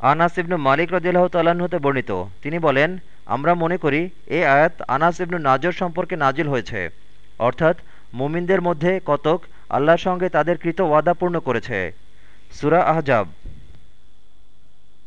আনাস ইবনু মালিক রদিল্লাহ তাল্লাহ্ন হতে বর্ণিত। তিনি বলেন, আমরা মনে করি এই আয়াত আনাস ইবনু নাজর সম্পর্কে নাজিল হয়েছে। অর্থাৎ মুমিনদের মধ্যে কতক আল্লাহর সঙ্গে তাদের কৃত ওয়াদা পূর্ণ করেছে। সুরা আহজাব।